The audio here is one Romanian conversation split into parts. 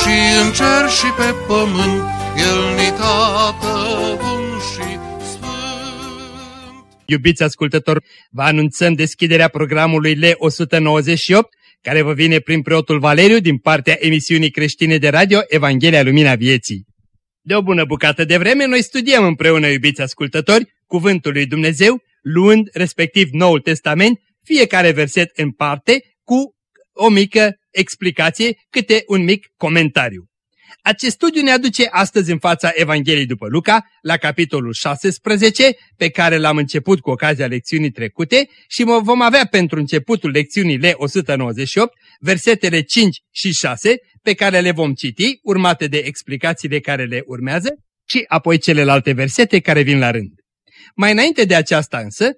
și în cer și pe pământ, El ni tată bun și sfânt. Iubiți ascultători, vă anunțăm deschiderea programului L198, care vă vine prin preotul Valeriu din partea emisiunii creștine de radio Evanghelia Lumina Vieții. De o bună bucată de vreme, noi studiem împreună, iubiți ascultători, Cuvântul lui Dumnezeu, luând respectiv Noul Testament, fiecare verset în parte, cu o mică explicație, câte un mic comentariu. Acest studiu ne aduce astăzi în fața Evangheliei după Luca, la capitolul 16, pe care l-am început cu ocazia lecțiunii trecute și vom avea pentru începutul lecțiunii L198, versetele 5 și 6, pe care le vom citi, urmate de explicațiile care le urmează, și apoi celelalte versete care vin la rând. Mai înainte de aceasta însă,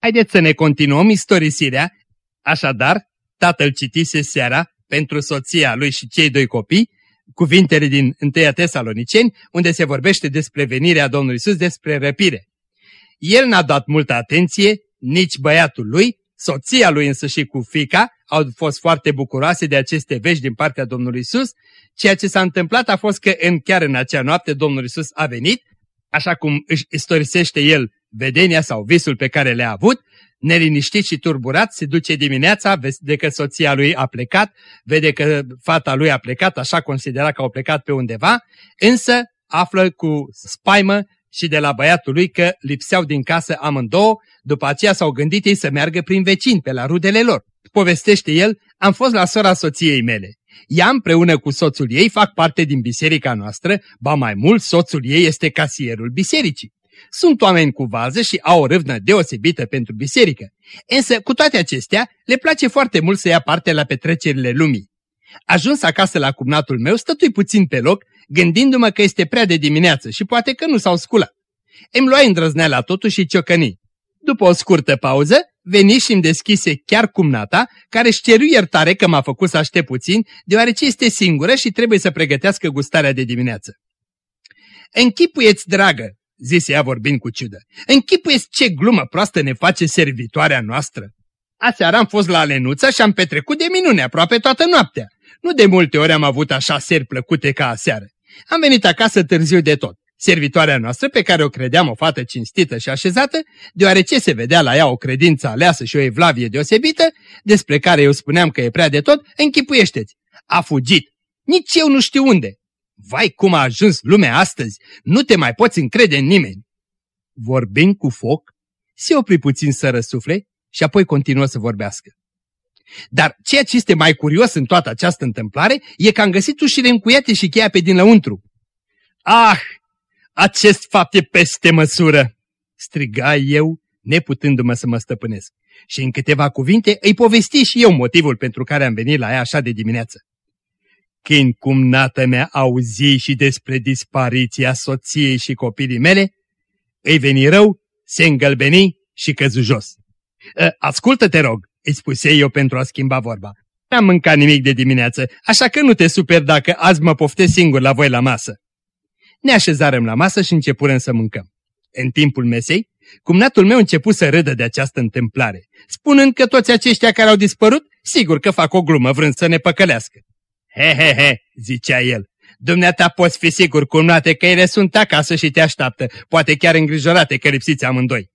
haideți să ne continuăm istorisirea. Așadar, tatăl citise seara pentru soția lui și cei doi copii, cuvintele din 1 Tesaloniceni, unde se vorbește despre venirea Domnului Isus, despre răpire. El n-a dat multă atenție, nici băiatul lui, soția lui însă și cu fica au fost foarte bucuroase de aceste vești din partea Domnului Isus. Ceea ce s-a întâmplat a fost că în, chiar în acea noapte Domnul Isus a venit, așa cum își istorisește el vedenia sau visul pe care le-a avut, neliniștit și turburat, se duce dimineața, vede că soția lui a plecat, vede că fata lui a plecat, așa considera că au plecat pe undeva, însă află cu spaimă și de la băiatul lui că lipseau din casă amândouă, după aceea s-au gândit ei să meargă prin vecini, pe la rudele lor. Povestește el, am fost la sora soției mele. Ea împreună cu soțul ei fac parte din biserica noastră, ba mai mult soțul ei este casierul bisericii. Sunt oameni cu vază și au o râvnă deosebită pentru biserică. Însă, cu toate acestea, le place foarte mult să ia parte la petrecerile lumii. Ajuns acasă la cumnatul meu, stătui puțin pe loc, gândindu-mă că este prea de dimineață și poate că nu s-au sculat. Îmi luai îndrăzneala totuși și ciocăni. După o scurtă pauză, veni și îmi deschise chiar cumnata, care își ceru iertare că m-a făcut să aștept puțin, deoarece este singură și trebuie să pregătească gustarea de dimineață. Închipuieți, dragă, zise ea vorbind cu ciudă, închipuieți ce glumă proastă ne face servitoarea noastră. Aseară am fost la Lenuța și am petrecut de minune aproape toată noaptea. Nu de multe ori am avut așa seri plăcute ca aseară. Am venit acasă târziu de tot. Servitoarea noastră, pe care o credeam o fată cinstită și așezată, deoarece se vedea la ea o credință aleasă și o evlavie deosebită, despre care eu spuneam că e prea de tot, închipuiește-ți. A fugit. Nici eu nu știu unde. Vai cum a ajuns lumea astăzi, nu te mai poți încrede în nimeni. Vorbind cu foc, se opri puțin să răsufle și apoi continuă să vorbească. Dar ceea ce este mai curios în toată această întâmplare e că am găsit ușile încuiate și cheia pe dinăuntru. Ah, acest fapt e peste măsură! striga eu, neputându-mă să mă stăpânesc. Și în câteva cuvinte îi povesti și eu motivul pentru care am venit la ea așa de dimineață. Când cumnată mea auzi și despre dispariția soției și copilii mele, îi veni rău, se îngălbeni și căzu jos. Ă, ascultă, te rog, îi spuse eu pentru a schimba vorba. N-am mâncat nimic de dimineață, așa că nu te super dacă azi mă poftesc singur la voi la masă. Ne așezarăm la masă și începurăm să mâncăm. În timpul mesei, cumnatul meu începu să râdă de această întâmplare, spunând că toți aceștia care au dispărut, sigur că fac o glumă vrând să ne păcălească. He, he, he, zicea el, dumneata poți fi sigur, cumnate, că ele sunt acasă și te așteaptă, poate chiar îngrijorate că lipsiți amândoi.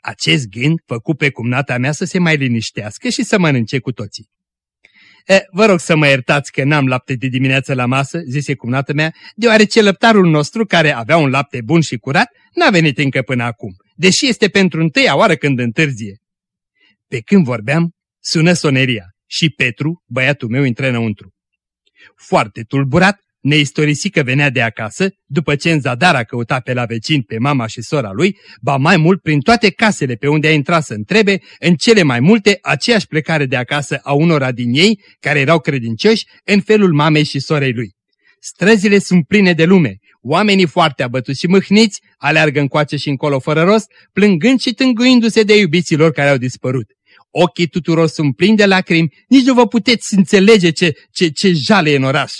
Acest gând făcu pe cumnata mea să se mai liniștească și să mănânce cu toții. E, vă rog să mă iertați că n-am lapte de dimineață la masă, zise cumnata mea, deoarece lăptarul nostru, care avea un lapte bun și curat, n-a venit încă până acum, deși este pentru întâia oară când întârzie. Pe când vorbeam, sună soneria și Petru, băiatul meu, intră înăuntru. Foarte tulburat, ne istorisi că venea de acasă, după ce în zadar a căutat pe la vecin, pe mama și sora lui, ba mai mult prin toate casele pe unde a intrat să întrebe, în cele mai multe aceeași plecare de acasă a unora din ei, care erau credincioși, în felul mamei și sorei lui. Străzile sunt pline de lume, oamenii foarte abătuți și mâhniți aleargă încoace și încolo fără rost, plângând și tânguindu-se de iubiții lor care au dispărut. Ochii tuturor sunt plini de lacrimi, nici nu vă puteți înțelege ce, ce, ce jale e în oraș.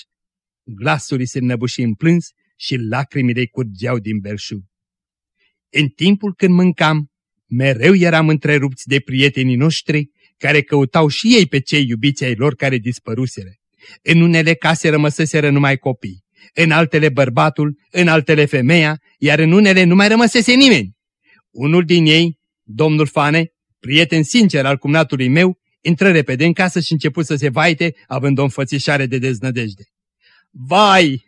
Glasul îi se înnăbuși în plâns și lacrimile îi curgeau din belșug. În timpul când mâncam, mereu eram întrerupți de prietenii noștri care căutau și ei pe cei iubiți ai lor care dispăruseră. În unele case rămăseseră numai copii, în altele bărbatul, în altele femeia, iar în unele nu mai rămăsese nimeni. Unul din ei, domnul Fane, prieten sincer al cumnatului meu, intră repede în casă și început să se vaite, având o înfățișare de deznădejde. Vai,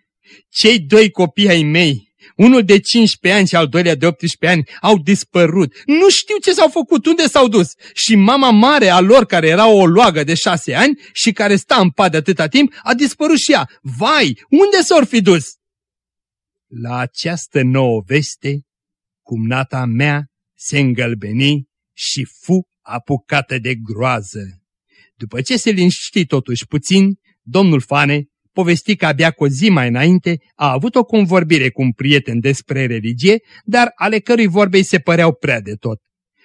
cei doi copii ai mei, unul de 15 ani și al doilea de 18 ani, au dispărut. Nu știu ce s-au făcut, unde s-au dus. Și mama mare a lor, care era o loagă de 6 ani și care sta în pat de atâta timp, a dispărut și ea. Vai, unde s-or fi dus? La această nouă veste, cumnata mea se îngălbeni și fu apucată de groază. După ce se liniști totuși puțin, domnul Fane povesti că abia cu o zi mai înainte a avut o convorbire cu un prieten despre religie, dar ale cărui vorbei se păreau prea de tot.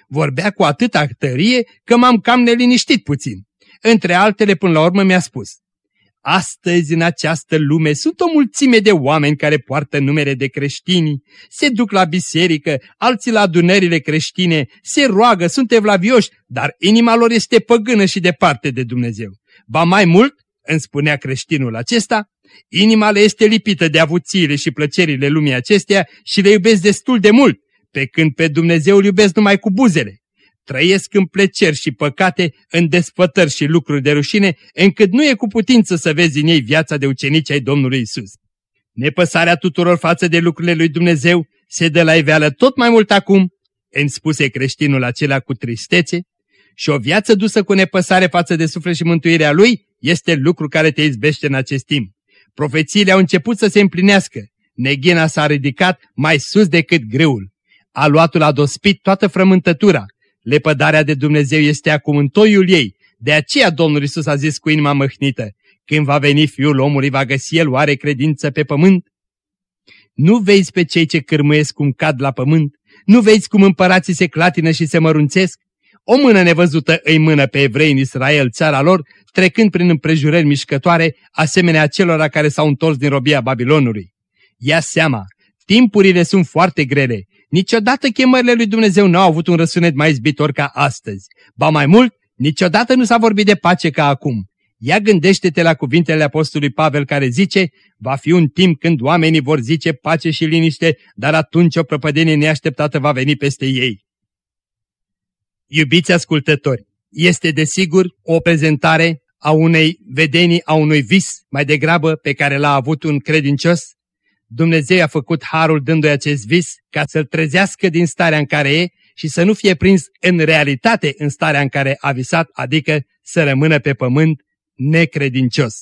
Vorbea cu atâta tărie că m-am cam neliniștit puțin. Între altele, până la urmă mi-a spus, Astăzi, în această lume, sunt o mulțime de oameni care poartă numere de creștini, se duc la biserică, alții la adunările creștine, se roagă, sunt evlavioși, dar inima lor este păgână și departe de Dumnezeu. Ba mai mult, îmi spunea creștinul acesta, inima le este lipită de avuțiile și plăcerile lumii acesteia și le iubesc destul de mult, pe când pe Dumnezeu îl iubesc numai cu buzele. Trăiesc în plăceri și păcate, în desfătări și lucruri de rușine, încât nu e cu putință să vezi în ei viața de ucenici ai Domnului Isus. Nepăsarea tuturor față de lucrurile lui Dumnezeu se dă la iveală tot mai mult acum, îmi spuse creștinul acela cu tristețe, și o viață dusă cu nepăsare față de suflet și mântuirea lui este lucru care te izbește în acest timp. Profețiile au început să se împlinească. Neghina s-a ridicat mai sus decât greul. Aluatul a dospit toată frământătura. Lepădarea de Dumnezeu este acum în toiul ei. De aceea Domnul Isus a zis cu inima măhnită, când va veni Fiul omului, va găsi El oare credință pe pământ? Nu vezi pe cei ce cârmâiesc cum cad la pământ? Nu vezi cum împărații se clatină și se mărunțesc? O mână nevăzută îi mână pe evrei în Israel, țara lor, trecând prin împrejurări mișcătoare, asemenea celor care s-au întors din robia Babilonului. Ia seama, timpurile sunt foarte grele. Niciodată chemările lui Dumnezeu nu au avut un răsunet mai izbitor ca astăzi. Ba mai mult, niciodată nu s-a vorbit de pace ca acum. Ia gândește-te la cuvintele apostolului Pavel care zice, va fi un timp când oamenii vor zice pace și liniște, dar atunci o prăpădenie neașteptată va veni peste ei. Iubiți ascultători, este desigur o prezentare a unei vedenii, a unui vis mai degrabă pe care l-a avut un credincios. Dumnezeu a făcut harul dându-i acest vis ca să-l trezească din starea în care e și să nu fie prins în realitate în starea în care a visat, adică să rămână pe pământ necredincios.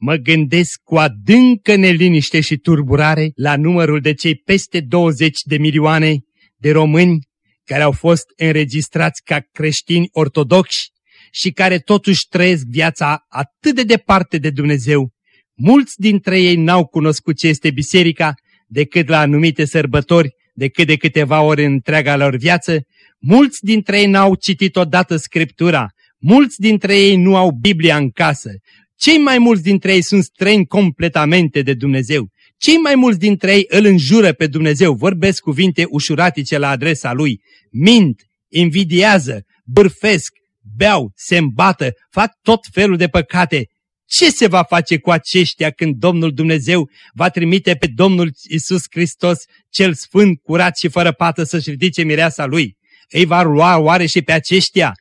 Mă gândesc cu adâncă neliniște și turburare la numărul de cei peste 20 de milioane de români care au fost înregistrați ca creștini ortodoxi și care totuși trăiesc viața atât de departe de Dumnezeu. Mulți dintre ei n-au cunoscut ce este biserica decât la anumite sărbători, decât de câteva ori în întreaga lor viață. Mulți dintre ei n-au citit odată Scriptura, mulți dintre ei nu au Biblia în casă. Cei mai mulți dintre ei sunt străini completamente de Dumnezeu. Cei mai mulți dintre ei îl înjură pe Dumnezeu, vorbesc cuvinte ușuratice la adresa lui, mint, invidiază, bârfesc, beau, se îmbată, fac tot felul de păcate. Ce se va face cu aceștia când Domnul Dumnezeu va trimite pe Domnul Isus Hristos, cel sfânt, curat și fără pată să-și ridice mireasa Lui? Îi va lua oare și pe aceștia?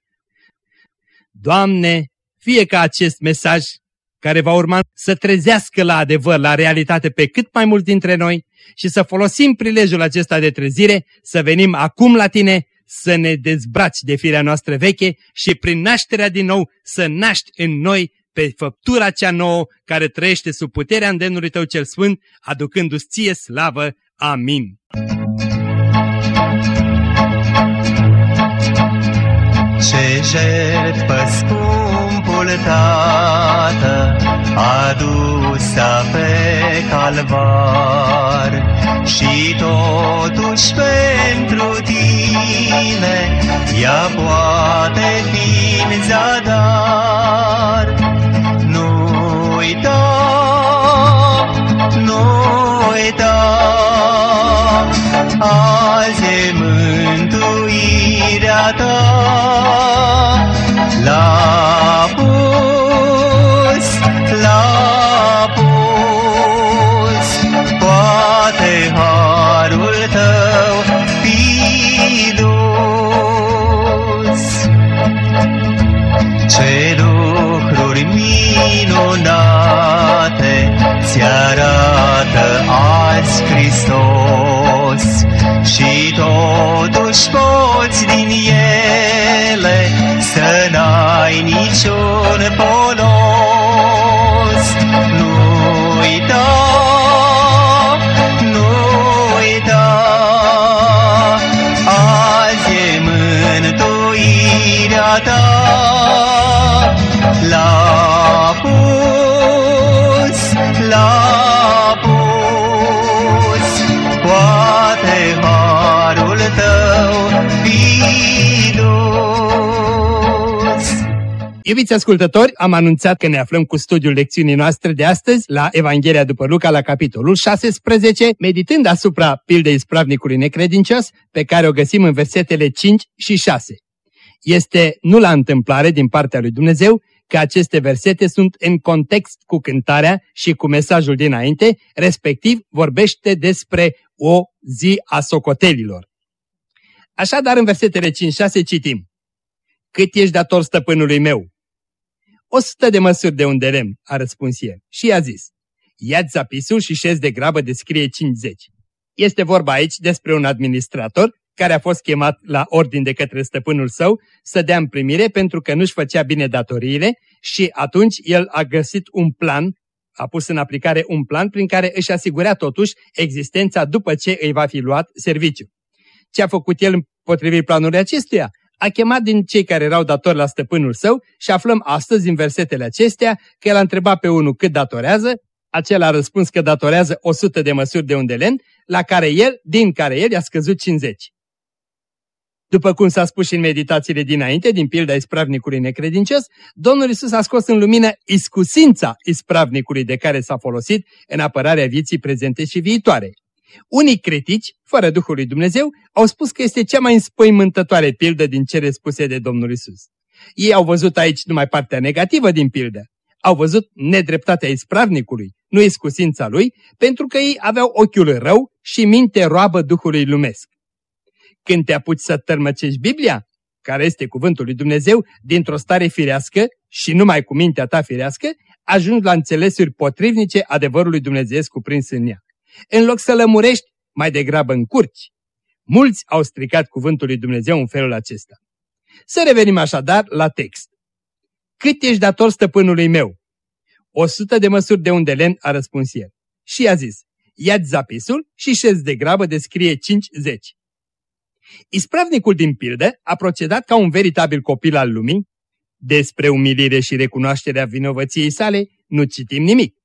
Doamne, fie ca acest mesaj care va urma să trezească la adevăr, la realitate pe cât mai mulți dintre noi și să folosim prilejul acesta de trezire, să venim acum la tine, să ne dezbraci de firea noastră veche și prin nașterea din nou să naști în noi pe făptura cea nouă care trăiește sub puterea îndemnului tău cel sfânt, aducându-ți ție slavă. Amin. Ce jertfă scumpul Tată adusă pe calvar și totuși pentru tine ea poate fi în zadar. Nu uita, nu uita, azi e mântuirea ta. La pus, la pus, poate harul tău fi arată azi Hristos și totuși poți din ele să n-ai niciun polos. Iubiți ascultători, am anunțat că ne aflăm cu studiul lecțiunii noastre de astăzi la Evanghelia după Luca la capitolul 16, meditând asupra pildei ispravnicului necredincios pe care o găsim în versetele 5 și 6. Este nu la întâmplare din partea lui Dumnezeu că aceste versete sunt în context cu cântarea și cu mesajul dinainte, respectiv vorbește despre o zi a socotelilor. Așadar, în versetele 5-6 citim. Cât ești dator stăpânului meu? O sută de măsuri de un de lemn, a răspuns el. Și i-a zis, ia-ți zapisul și șezi de grabă de scrie 50. Este vorba aici despre un administrator care a fost chemat la ordin de către stăpânul său să dea împrimire pentru că nu-și făcea bine datoriile și atunci el a găsit un plan, a pus în aplicare un plan prin care își asigura totuși existența după ce îi va fi luat serviciu. Ce a făcut el potrivit planului acestuia? A chemat din cei care erau datori la stăpânul său și aflăm astăzi în versetele acestea că el a întrebat pe unul cât datorează, acela a răspuns că datorează 100 de măsuri de un de len, la care el, din care el i-a scăzut 50. După cum s-a spus și în meditațiile dinainte, din pilda ispravnicului necredincios, Domnul Isus a scos în lumină iscusința ispravnicului de care s-a folosit în apărarea vieții prezente și viitoare. Unii critici, fără Duhul lui Dumnezeu, au spus că este cea mai înspăimântătoare pildă din cele spuse de Domnul Isus. Ei au văzut aici numai partea negativă din pildă. Au văzut nedreptatea ispravnicului, nu iscusința lui, pentru că ei aveau ochiul rău și minte roabă Duhului lumesc. Când te apuci să tărmăcești Biblia, care este cuvântul lui Dumnezeu, dintr-o stare firească și numai cu mintea ta firească, ajungi la înțelesuri potrivnice adevărului Dumnezeu cuprins în ea. În loc să lămurești, mai degrabă încurci. Mulți au stricat cuvântul lui Dumnezeu în felul acesta. Să revenim așadar la text. Cât ești dator stăpânului meu? O sută de măsuri de un de lemn, a răspuns el. Și i-a zis, ia-ți zapisul și șezi de grabă de scrie 50. Ispravnicul din pildă a procedat ca un veritabil copil al lumii. Despre umilire și recunoașterea vinovăției sale nu citim nimic.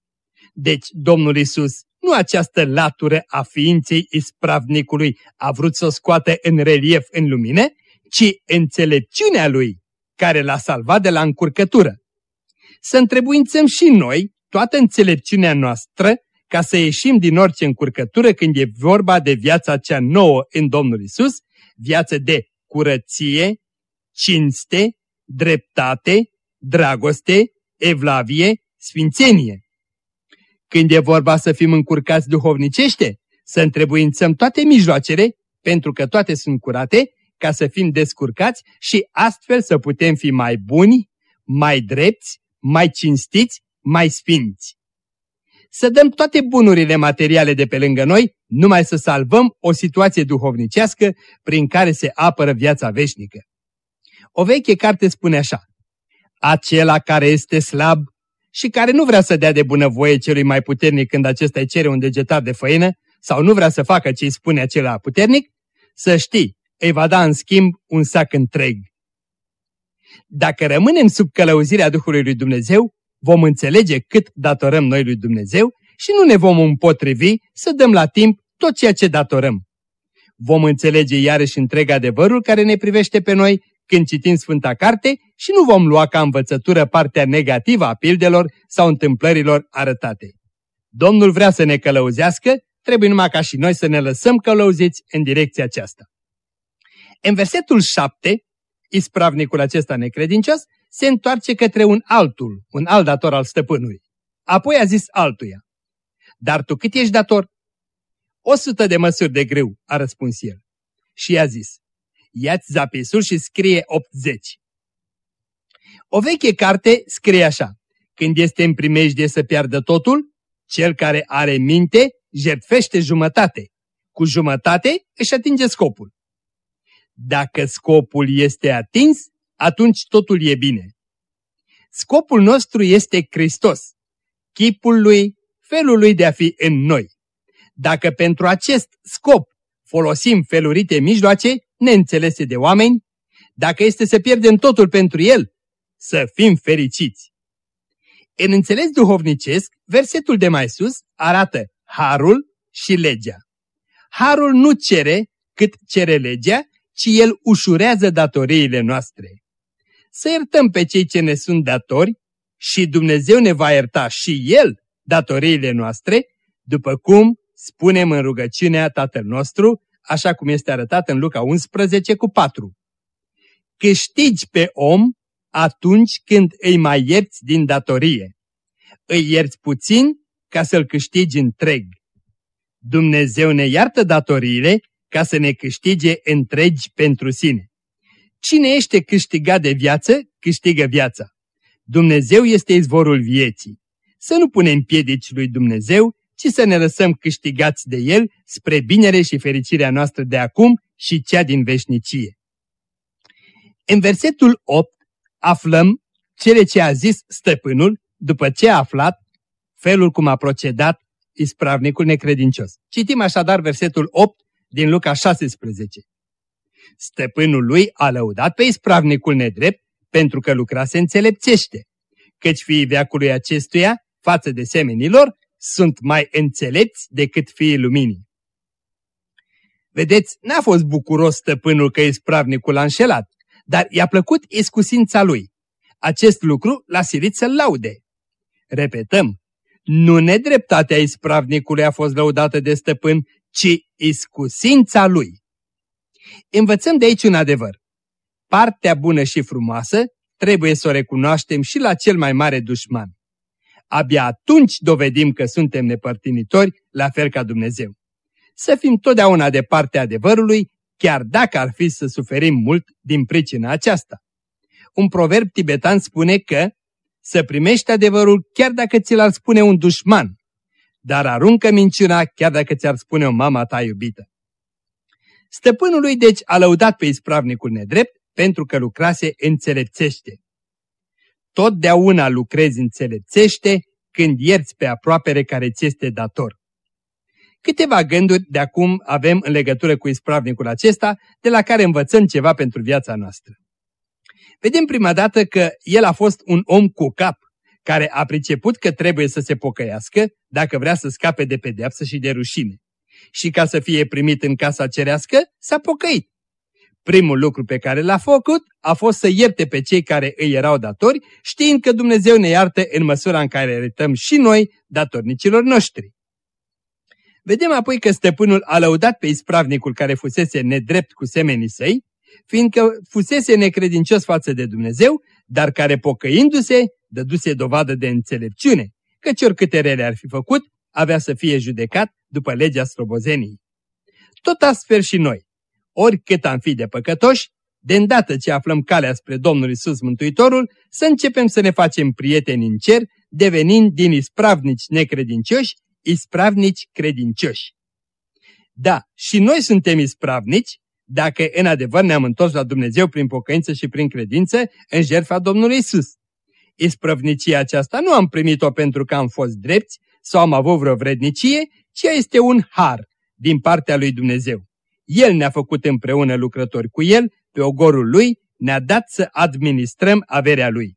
Deci Domnul Isus nu această latură a ființei ispravnicului a vrut să o scoată în relief în lumină, ci înțelepciunea lui, care l-a salvat de la încurcătură. Să întrebuințăm și noi toată înțelepciunea noastră ca să ieșim din orice încurcătură când e vorba de viața cea nouă în Domnul Isus, viață de curăție, cinste, dreptate, dragoste, evlavie, sfințenie. Când e vorba să fim încurcați duhovnicește, să întrebuințăm toate mijloacele, pentru că toate sunt curate, ca să fim descurcați și astfel să putem fi mai buni, mai drepți, mai cinstiți, mai sfinți. Să dăm toate bunurile materiale de pe lângă noi, numai să salvăm o situație duhovnicească prin care se apără viața veșnică. O veche carte spune așa, Acela care este slab și care nu vrea să dea de bunăvoie celui mai puternic când acesta îi cere un degetar de făină sau nu vrea să facă ce îi spune acela puternic, să știi, îi va da în schimb un sac întreg. Dacă rămânem sub călăuzirea Duhului lui Dumnezeu, vom înțelege cât datorăm noi lui Dumnezeu și nu ne vom împotrivi să dăm la timp tot ceea ce datorăm. Vom înțelege iarăși întreg adevărul care ne privește pe noi când citim Sfânta Carte și nu vom lua ca învățătură partea negativă a pildelor sau întâmplărilor arătate. Domnul vrea să ne călăuzească, trebuie numai ca și noi să ne lăsăm călăuziți în direcția aceasta. În versetul 7, ispravnicul acesta necredincios se întoarce către un altul, un alt dator al stăpânului. Apoi a zis altuia, Dar tu cât ești dator? O sută de măsuri de grâu, a răspuns el. Și i-a zis, ia-ți zapisul și scrie 80. O veche carte scrie așa, când este în primejde să piardă totul, cel care are minte jertfește jumătate. Cu jumătate își atinge scopul. Dacă scopul este atins, atunci totul e bine. Scopul nostru este Hristos, chipul lui, felul lui de a fi în noi. Dacă pentru acest scop folosim felurite mijloace, neînțelese de oameni, dacă este să pierdem totul pentru el, să fim fericiți. În înțeles duhovnicesc, versetul de mai sus arată harul și legea. Harul nu cere cât cere legea, ci el ușurează datoriile noastre. Să iertăm pe cei ce ne sunt datori și Dumnezeu ne va ierta și El datoriile noastre, după cum spunem în rugăciunea Tatăl nostru, așa cum este arătat în Luca 11 cu 4. Câștigi pe om atunci când îi mai ierți din datorie. Îi ierți puțin ca să-l câștigi întreg. Dumnezeu ne iartă datoriile ca să ne câștige întregi pentru sine. Cine este câștigat de viață, câștigă viața. Dumnezeu este izvorul vieții. Să nu punem piedici lui Dumnezeu, ci să ne lăsăm câștigați de El spre binere și fericirea noastră de acum și cea din veșnicie. În versetul 8 aflăm cele ce a zis stăpânul după ce a aflat felul cum a procedat ispravnicul necredincios. Citim așadar versetul 8 din Luca 16. Stăpânul lui a lăudat pe ispravnicul nedrept pentru că lucrase înțelepțește, căci fiii veacului acestuia, față de semenilor, sunt mai înțelepți decât fiii luminii. Vedeți, n-a fost bucuros stăpânul că ispravnicul a înșelat, dar i-a plăcut iscusința lui. Acest lucru l-a silit să-l laude. Repetăm, nu nedreptatea ispravnicului a fost lăudată de stăpân, ci iscusința lui. Învățăm de aici un adevăr. Partea bună și frumoasă trebuie să o recunoaștem și la cel mai mare dușman. Abia atunci dovedim că suntem nepărtinitori, la fel ca Dumnezeu. Să fim totdeauna de partea adevărului, chiar dacă ar fi să suferim mult din pricina aceasta. Un proverb tibetan spune că să primești adevărul chiar dacă ți l-ar spune un dușman, dar aruncă minciuna chiar dacă ți-ar spune o mama ta iubită. Stăpânul lui deci a lăudat pe ispravnicul nedrept pentru că lucrase înțelepțește. Totdeauna lucrezi înțelepțește când ierți pe aproapere care ți este dator. Câteva gânduri de acum avem în legătură cu ispravnicul acesta, de la care învățăm ceva pentru viața noastră. Vedem prima dată că el a fost un om cu cap, care a priceput că trebuie să se pocăiască dacă vrea să scape de pedeapsă și de rușine. Și ca să fie primit în casa cerească, s-a pocăit. Primul lucru pe care l-a făcut a fost să ierte pe cei care îi erau datori, știind că Dumnezeu ne iartă în măsura în care iertăm și noi datornicilor noștri. Vedem apoi că stăpânul a lăudat pe ispravnicul care fusese nedrept cu semenii săi, fiindcă fusese necredincios față de Dumnezeu, dar care pocăindu-se, dăduse dovadă de înțelepciune, căci oricâte rele ar fi făcut, avea să fie judecat după legea slobozenii. Tot astfel și noi, oricât am fi de păcătoși, de îndată ce aflăm calea spre Domnul Isus Mântuitorul, să începem să ne facem prieteni în cer, devenind din ispravnici necredincioși, ispravnici credincioși. Da, și noi suntem ispravnici, dacă în adevăr ne-am întors la Dumnezeu prin pocăință și prin credință în jertfa Domnului Isus. Isprăvnicia aceasta nu am primit-o pentru că am fost drepți sau am avut vreo vrednicie, ci este un har din partea lui Dumnezeu. El ne-a făcut împreună lucrători cu El, pe ogorul Lui, ne-a dat să administrăm averea Lui.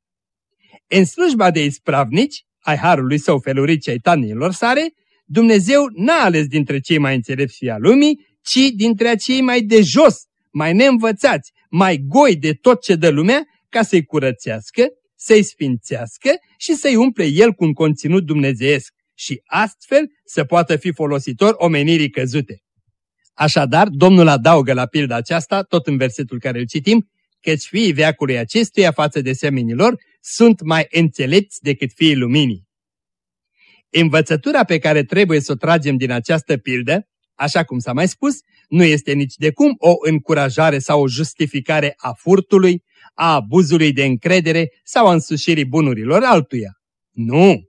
În slujba de ispravnici, ai harului său felurit cei tanilor sare, Dumnezeu n-a ales dintre cei mai înțelepți fii lumii, ci dintre cei mai de jos, mai neînvățați, mai goi de tot ce dă lumea, ca să-i curățească, să-i sfințească și să-i umple el cu un conținut dumnezeiesc și astfel să poată fi folositor omenirii căzute. Așadar, Domnul adaugă la pilda aceasta, tot în versetul care îl citim, căci fiii veacului acestuia față de semenilor sunt mai înțelepți decât fiii luminii. Învățătura pe care trebuie să o tragem din această pildă, așa cum s-a mai spus, nu este nici de cum o încurajare sau o justificare a furtului, a abuzului de încredere sau a însușirii bunurilor altuia. Nu!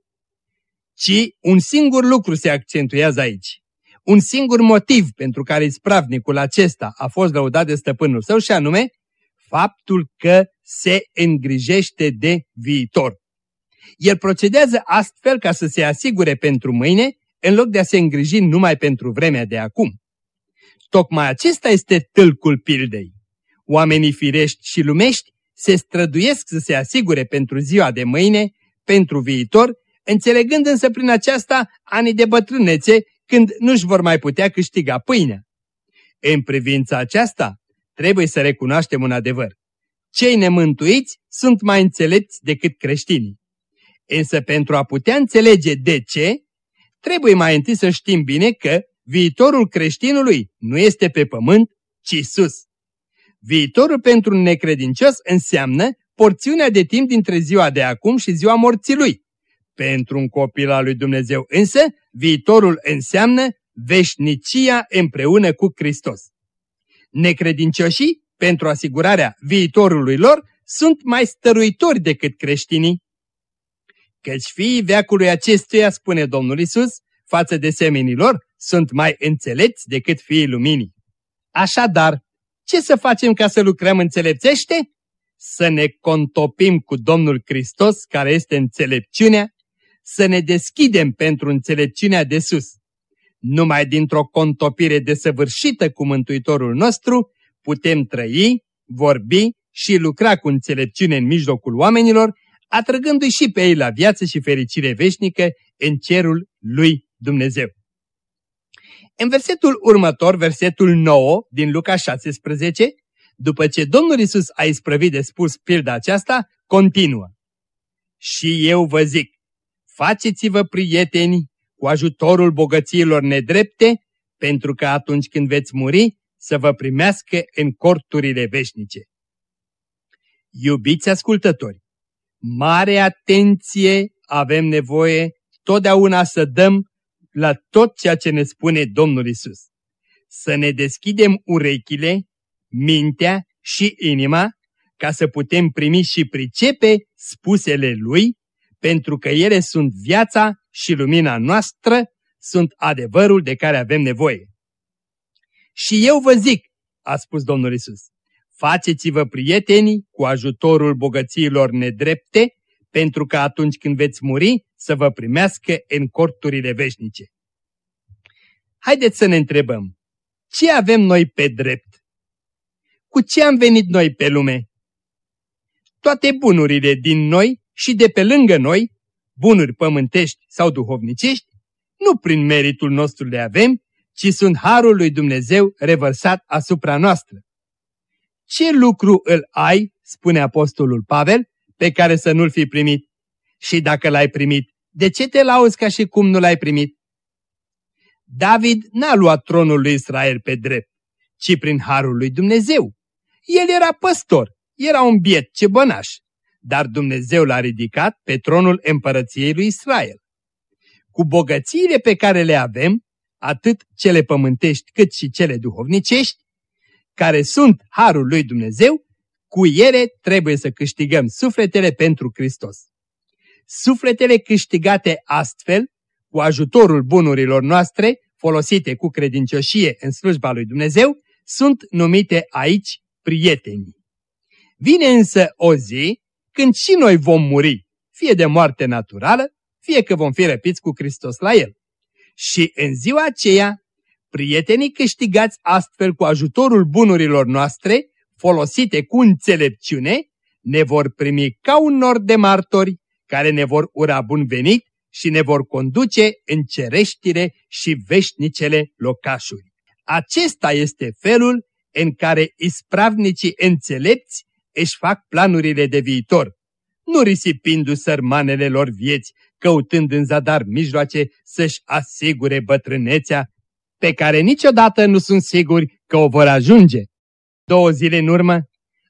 Ci un singur lucru se accentuează aici. Un singur motiv pentru care ispravnicul acesta a fost lăudat de stăpânul său și anume faptul că se îngrijește de viitor. El procedează astfel ca să se asigure pentru mâine, în loc de a se îngriji numai pentru vremea de acum. Tocmai acesta este tâlcul pildei. Oamenii firești și lumești se străduiesc să se asigure pentru ziua de mâine, pentru viitor, înțelegând însă prin aceasta anii de bătrânețe când nu-și vor mai putea câștiga pâinea. În privința aceasta, trebuie să recunoaștem un adevăr. Cei nemântuiți sunt mai înțelepți decât creștinii. Însă pentru a putea înțelege de ce, trebuie mai întâi să știm bine că viitorul creștinului nu este pe pământ, ci sus. Viitorul pentru un necredincios înseamnă porțiunea de timp dintre ziua de acum și ziua morții lui. Pentru un copil al lui Dumnezeu însă, viitorul înseamnă veșnicia împreună cu Hristos. Necredincioșii, pentru asigurarea viitorului lor, sunt mai stăruitori decât creștinii. Căci fiii veacului acestuia, spune Domnul Isus, față de semenilor, sunt mai înțelepți decât fiii luminii. Așadar, ce să facem ca să lucrăm înțelepțește? Să ne contopim cu Domnul Hristos, care este înțelepciunea, să ne deschidem pentru înțelepciunea de sus. Numai dintr-o contopire desăvârșită cu Mântuitorul nostru putem trăi, vorbi și lucra cu înțelepciune în mijlocul oamenilor, atrăgându-i și pe ei la viață și fericire veșnică în cerul lui Dumnezeu. În versetul următor, versetul 9 din Luca 16, după ce Domnul Isus a isprăvit de spus pilda aceasta, continuă. Și eu vă zic, faceți-vă prieteni cu ajutorul bogățiilor nedrepte, pentru că atunci când veți muri, să vă primească în corturile veșnice. Iubiți ascultători, mare atenție avem nevoie totdeauna să dăm la tot ceea ce ne spune Domnul Isus. Să ne deschidem urechile, mintea și inima ca să putem primi și pricepe spusele Lui, pentru că ele sunt viața și lumina noastră, sunt adevărul de care avem nevoie. Și eu vă zic, a spus Domnul Isus, faceți-vă prieteni cu ajutorul bogățiilor nedrepte, pentru că atunci când veți muri, să vă primească în corturile veșnice. Haideți să ne întrebăm, ce avem noi pe drept? Cu ce am venit noi pe lume? Toate bunurile din noi și de pe lângă noi, bunuri pământești sau duhovnicești, nu prin meritul nostru le avem, ci sunt harul lui Dumnezeu revărsat asupra noastră. Ce lucru îl ai, spune apostolul Pavel, pe care să nu-l fi primit? Și dacă l-ai primit, de ce te lauzi ca și cum nu l-ai primit? David n-a luat tronul lui Israel pe drept, ci prin harul lui Dumnezeu. El era păstor, era un biet cebănaș, dar Dumnezeu l-a ridicat pe tronul împărăției lui Israel. Cu bogățiile pe care le avem, atât cele pământești cât și cele duhovnicești, care sunt harul lui Dumnezeu, cu ele trebuie să câștigăm sufletele pentru Hristos. Sufletele câștigate astfel, cu ajutorul bunurilor noastre, folosite cu credincioșie în slujba lui Dumnezeu, sunt numite aici prieteni. Vine însă o zi când și noi vom muri, fie de moarte naturală, fie că vom fi răpiți cu Hristos la El. Și în ziua aceea, prietenii câștigați astfel cu ajutorul bunurilor noastre, folosite cu înțelepciune, ne vor primi ca un nor de martori care ne vor ura bun venit și ne vor conduce în cereștile și veșnicele locașuri. Acesta este felul în care ispravnicii înțelepți își fac planurile de viitor, nu risipindu sărmanele lor vieți, căutând în zadar mijloace să-și asigure bătrânețea, pe care niciodată nu sunt siguri că o vor ajunge. Două zile în urmă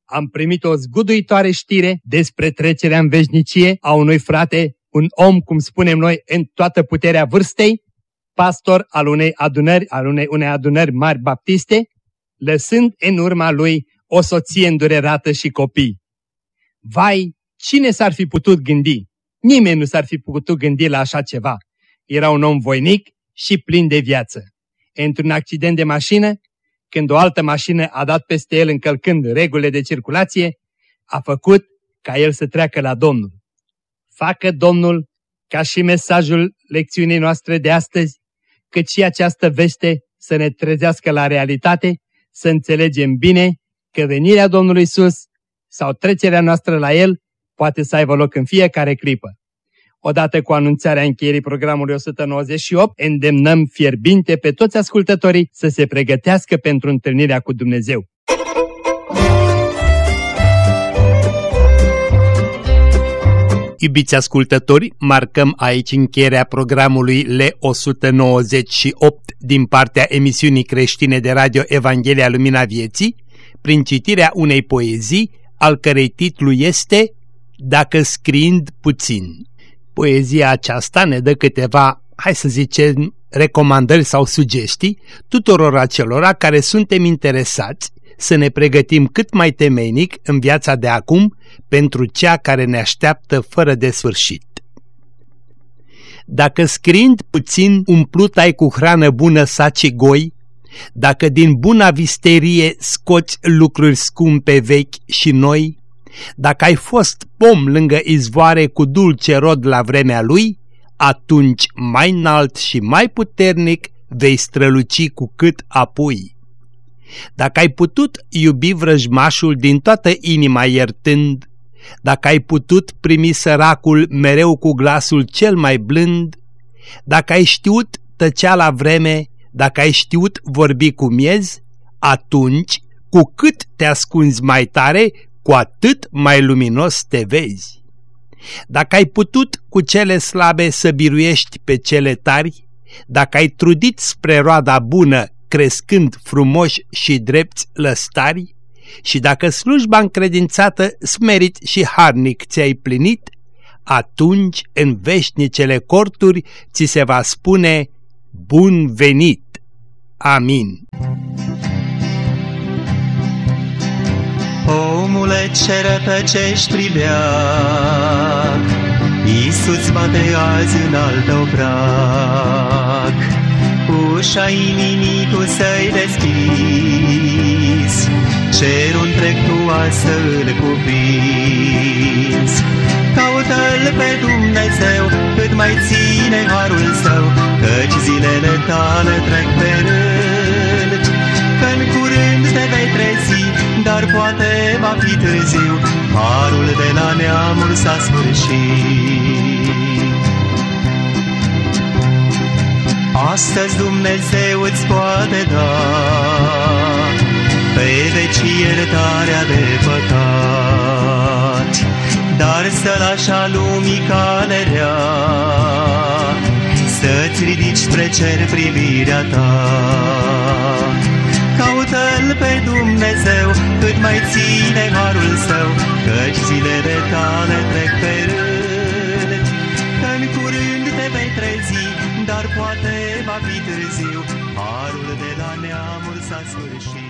am primit o zguduitoare știre despre trecerea în veșnicie a unui frate, un om, cum spunem noi, în toată puterea vârstei, pastor al unei adunări, al unei, unei adunări mari baptiste, lăsând în urma lui o soție îndurerată și copii. Vai, cine s-ar fi putut gândi? Nimeni nu s-ar fi putut gândi la așa ceva. Era un om voinic și plin de viață. Într-un accident de mașină, când o altă mașină a dat peste el încălcând regulile de circulație, a făcut ca el să treacă la Domnul. Facă Domnul, ca și mesajul lecțiunii noastre de astăzi, cât și această veste să ne trezească la realitate, să înțelegem bine că venirea Domnului Isus sau trecerea noastră la El poate să aibă loc în fiecare clipă. Odată cu anunțarea încheierii programului 198, îndemnăm fierbinte pe toți ascultătorii să se pregătească pentru întâlnirea cu Dumnezeu. Iubiți ascultători, marcăm aici încheierea programului L198 din partea emisiunii creștine de radio Evanghelia Lumina Vieții, prin citirea unei poezii, al cărei titlu este Dacă scriind puțin. Poezia aceasta ne dă câteva, hai să zicem, recomandări sau sugestii tuturor acelora care suntem interesați să ne pregătim cât mai temeinic în viața de acum pentru cea care ne așteaptă fără de sfârșit. Dacă scriind puțin umplut ai cu hrană bună saci goi, dacă din buna visterie scoți lucruri scumpe vechi și noi, dacă ai fost pom lângă izvoare cu dulce rod la vremea lui, atunci mai înalt și mai puternic vei străluci cu cât apui. Dacă ai putut iubi vrăjmașul din toată inima iertând, dacă ai putut primi săracul mereu cu glasul cel mai blând, dacă ai știut tăcea la vreme, dacă ai știut vorbi cu miez, atunci, cu cât te ascunzi mai tare, cu atât mai luminos te vezi. Dacă ai putut cu cele slabe să biruiești pe cele tari, dacă ai trudit spre roada bună, crescând frumoși și drepți lăstari, și dacă slujba încredințată smerit și harnic ți-ai plinit, atunci în veșnicele corturi ți se va spune Bun venit! Amin. Omule ce rătăcești pribeac, Iisus bate azi în al tău prag. Ușa inimii tu să-i deschizi, Cerul întreg tu să-l cuprinzi. Caută-L pe Dumnezeu, cât mai ține harul său, Căci zilele tale trec pe va fi târziu, Harul de la neamul s-a sfârșit. Astăzi Dumnezeu îți poate da pe veci iertarea de păcat, dar să lași a lumii calerea, să-ți ridici spre cer privirea ta. Caută-L pe Dumnezeu, cât mai ține harul său, căci zilele tale trec pe rând. Că în curând te vei trezi, dar poate va fi târziu, harul de la neamul s-a sfârșit.